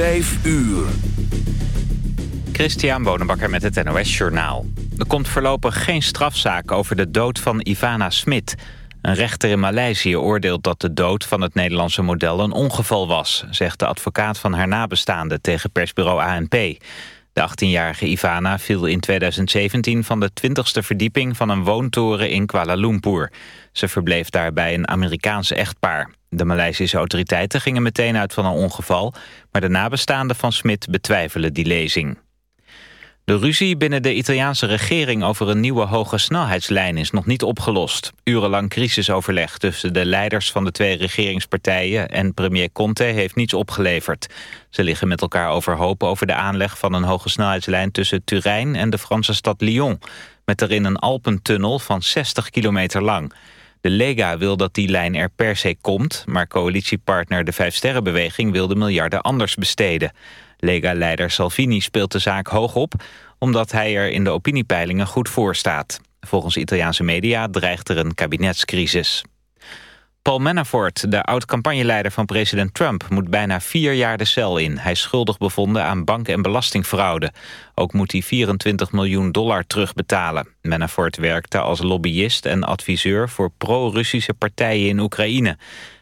5 uur. Christian Bonenbakker met het NOS Journaal. Er komt voorlopig geen strafzaak over de dood van Ivana Smit. Een rechter in Maleisië oordeelt dat de dood van het Nederlandse model een ongeval was... zegt de advocaat van haar nabestaande tegen persbureau ANP. De 18-jarige Ivana viel in 2017 van de 20ste verdieping van een woontoren in Kuala Lumpur. Ze verbleef daar bij een Amerikaans echtpaar. De Maleisische autoriteiten gingen meteen uit van een ongeval... maar de nabestaanden van Smit betwijfelen die lezing. De ruzie binnen de Italiaanse regering over een nieuwe hoge snelheidslijn is nog niet opgelost. Urenlang crisisoverleg tussen de leiders van de twee regeringspartijen en premier Conte heeft niets opgeleverd. Ze liggen met elkaar overhoop over de aanleg van een hoge snelheidslijn tussen Turijn en de Franse stad Lyon. Met erin een Alpentunnel van 60 kilometer lang. De Lega wil dat die lijn er per se komt, maar coalitiepartner de Vijfsterrenbeweging wil de miljarden anders besteden. Lega-leider Salvini speelt de zaak hoog op... omdat hij er in de opiniepeilingen goed voor staat. Volgens Italiaanse media dreigt er een kabinetscrisis. Paul Manafort, de oud-campagneleider van president Trump... moet bijna vier jaar de cel in. Hij is schuldig bevonden aan bank- en belastingfraude. Ook moet hij 24 miljoen dollar terugbetalen. Manafort werkte als lobbyist en adviseur... voor pro-Russische partijen in Oekraïne.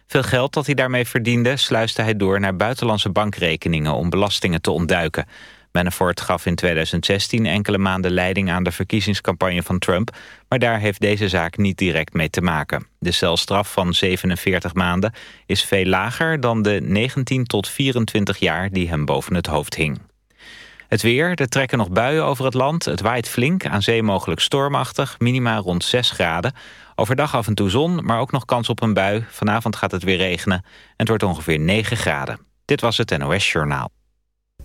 Veel geld dat hij daarmee verdiende sluiste hij door naar buitenlandse bankrekeningen om belastingen te ontduiken. Manafort gaf in 2016 enkele maanden leiding aan de verkiezingscampagne van Trump, maar daar heeft deze zaak niet direct mee te maken. De celstraf van 47 maanden is veel lager dan de 19 tot 24 jaar die hem boven het hoofd hing. Het weer, er trekken nog buien over het land. Het waait flink, aan zee mogelijk stormachtig, minima rond 6 graden. Overdag af en toe zon, maar ook nog kans op een bui. Vanavond gaat het weer regenen en het wordt ongeveer 9 graden. Dit was het NOS Journaal.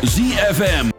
ZFM.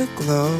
the glow.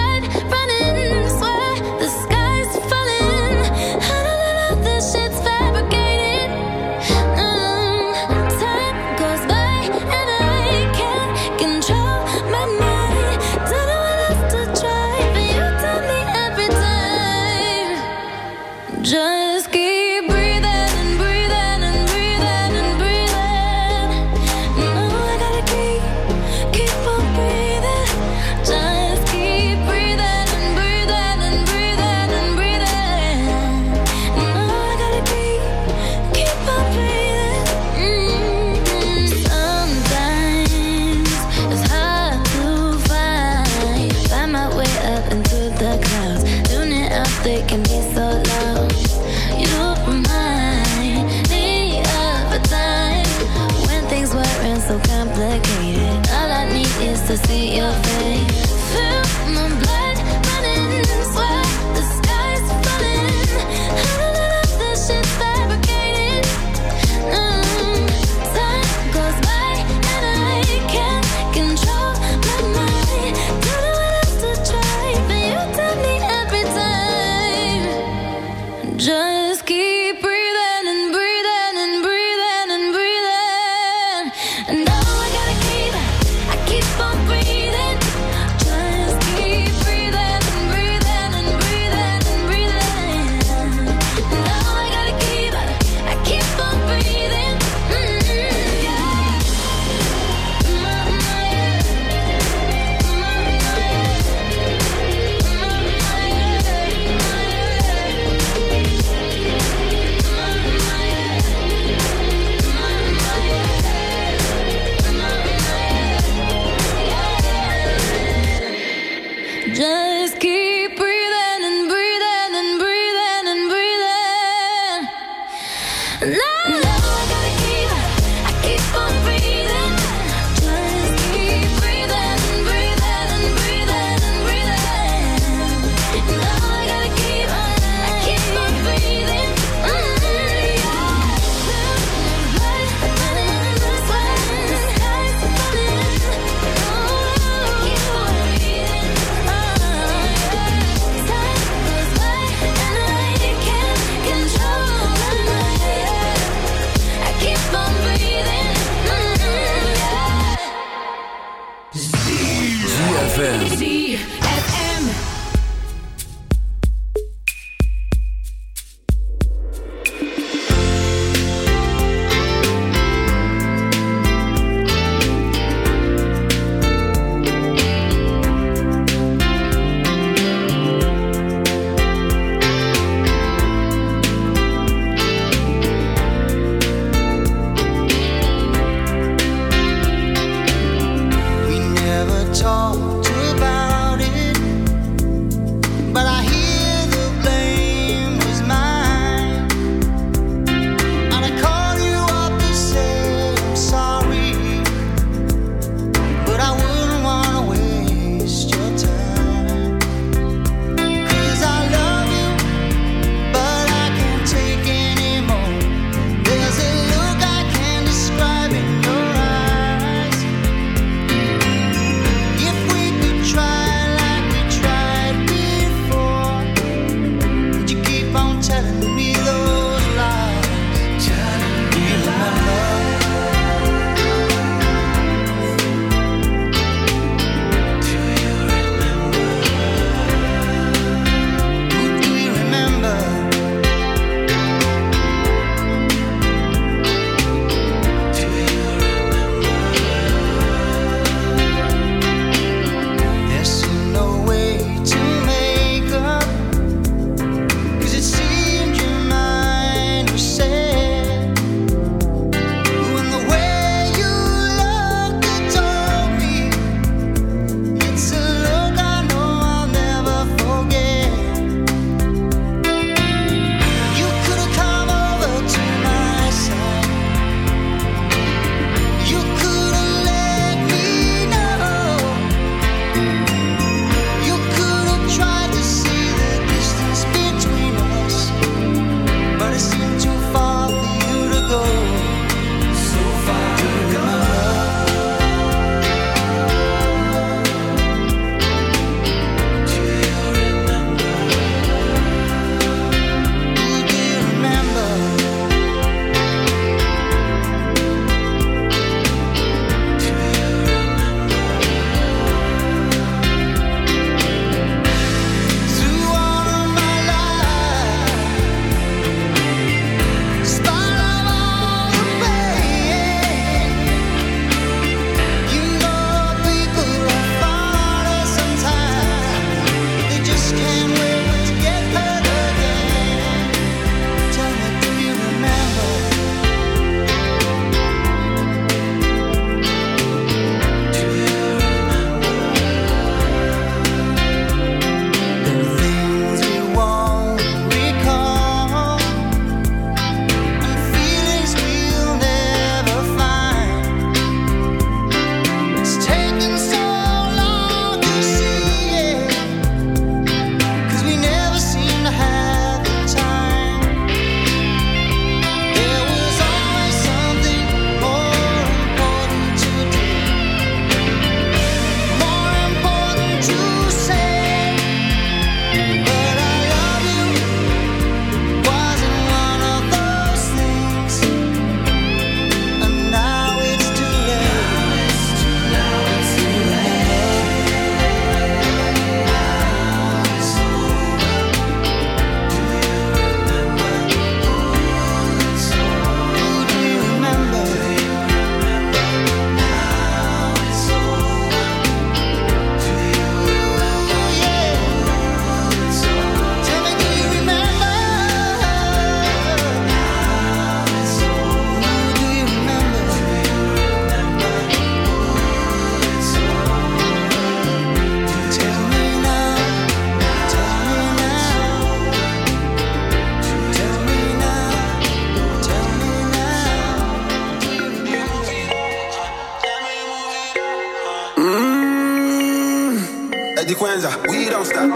friends, uh, we don't stop.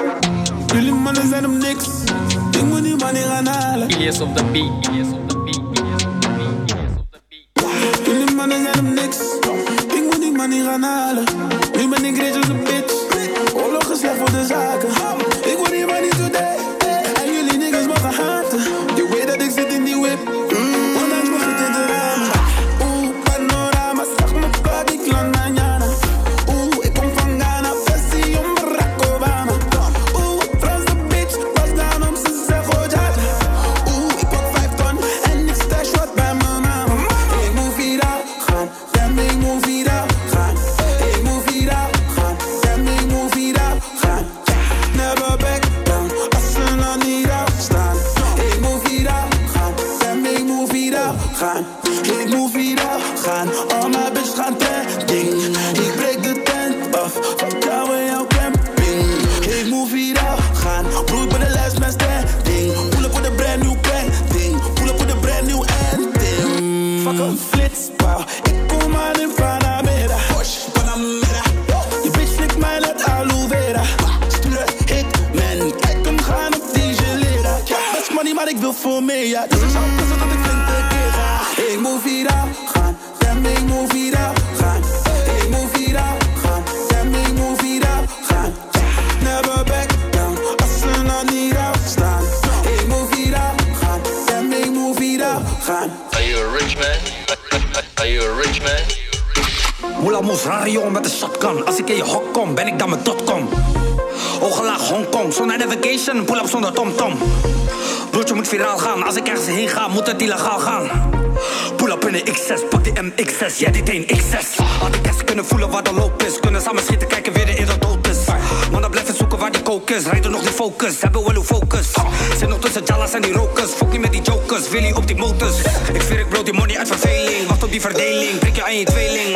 Really money zijn I'm niks. Ik moet die money gaan halen. Ilias op de beat, Ilias op de beat, Ilias op de beat, Ik moet die money gaan halen. Nu ben ik als een bitch. Oorlog is slecht voor de zaken. Ik in de X6 Pak die MX6, jij die teen X6 Had ik eens kunnen voelen waar de loop is. Kunnen samen schieten, kijken weer de in dat dood is. Mannen blijven zoeken waar die kook is. Rijden nog die focus, hebben wel uw focus. Zit nog tussen Jalas en die rokers. Fok niet met die jokers, wil op die motors. Ik veer ik brood, die money uit verveling. Wacht op die verdeling, trek je aan je tweeling.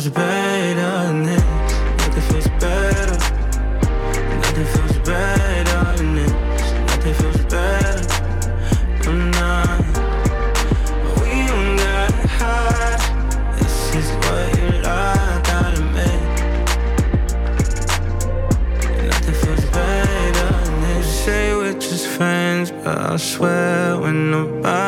feels better than this. Nothing feels better. Nothing feels better than this. Nothing feels better. I'm not. We don't gotta hide. This is what you like. Gotta make. Nothing feels better than this. Say we're just friends, but I swear we're nobody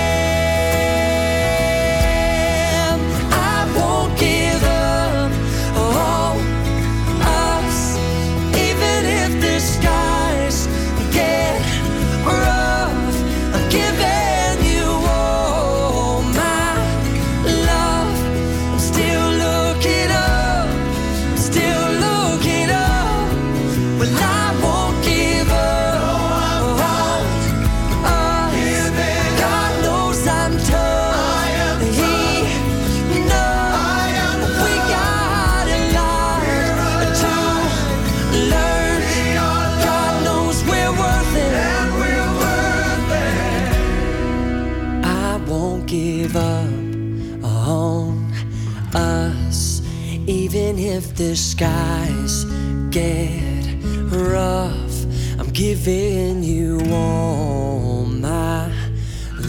Even if the skies get rough. I'm giving you all my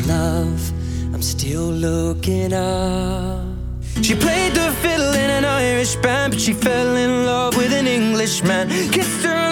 love. I'm still looking up. She played the fiddle in an Irish band, but she fell in love with an Englishman. Kissed her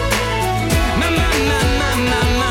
My, my,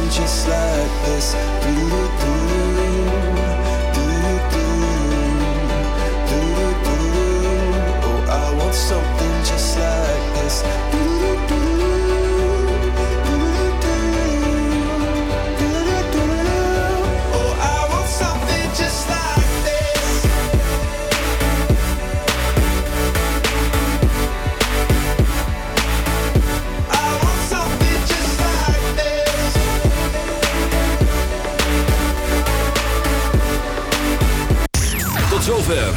just like this.